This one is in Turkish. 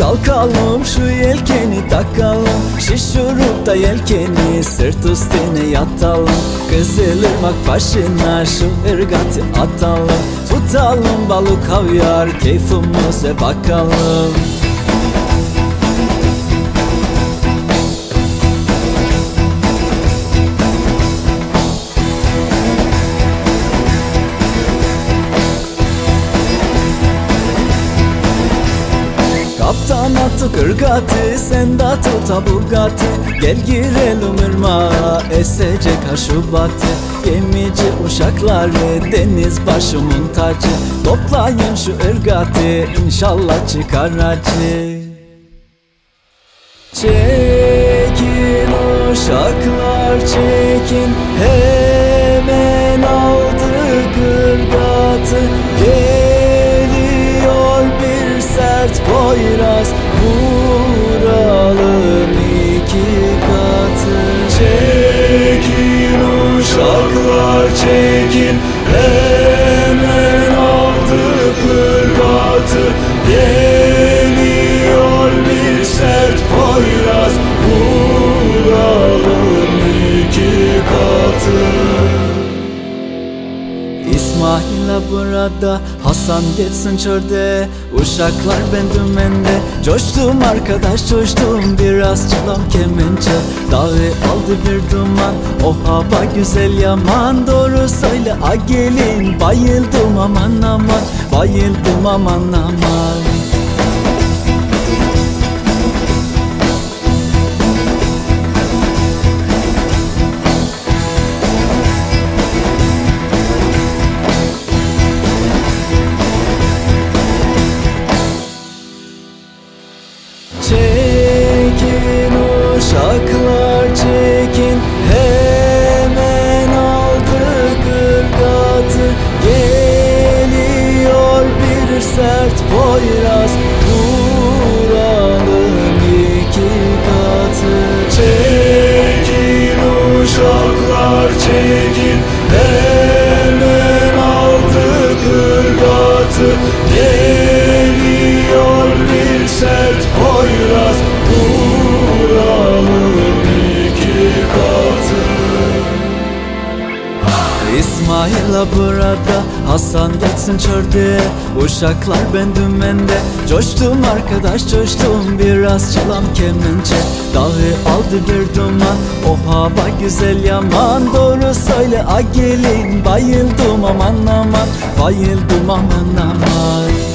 Kalkalım şu yelkeni takalım. Şişirup da yelkeni sırt üstüne yatalım. Kızılırmak başına şu ırgatı atalım. Tutalım balık havyar keyfimize bakalım Kırgatı sen de tut Bugatti Gel girelim ırmağa esecek ha şu batı Gemici uşakları deniz başımın tacı. Toplayın şu ırgatı inşallah çıkar acı. Çekin uşaklar çekin. Hemen aldı gırgatı Geliyor bir sert poyraz uşaklar çekin İsmail'e burada Hasan geçsin çölde. Uşaklar ben dümende. Coştum arkadaş coştum. Biraz çalam kemençe. Dağı aldı bir duman. O hava güzel yaman. Doğru söyle a gelin. Bayıldım aman aman. Bayıldım aman aman uşaklar İsmail'a burada Hasan geçsin çölde Uşaklar ben dümende Coştum arkadaş coştum Biraz çalam kemençe Dağı aldı bir duman O hava güzel yaman. Doğru söyle a gelin Bayıldım aman aman. Bayıldım aman aman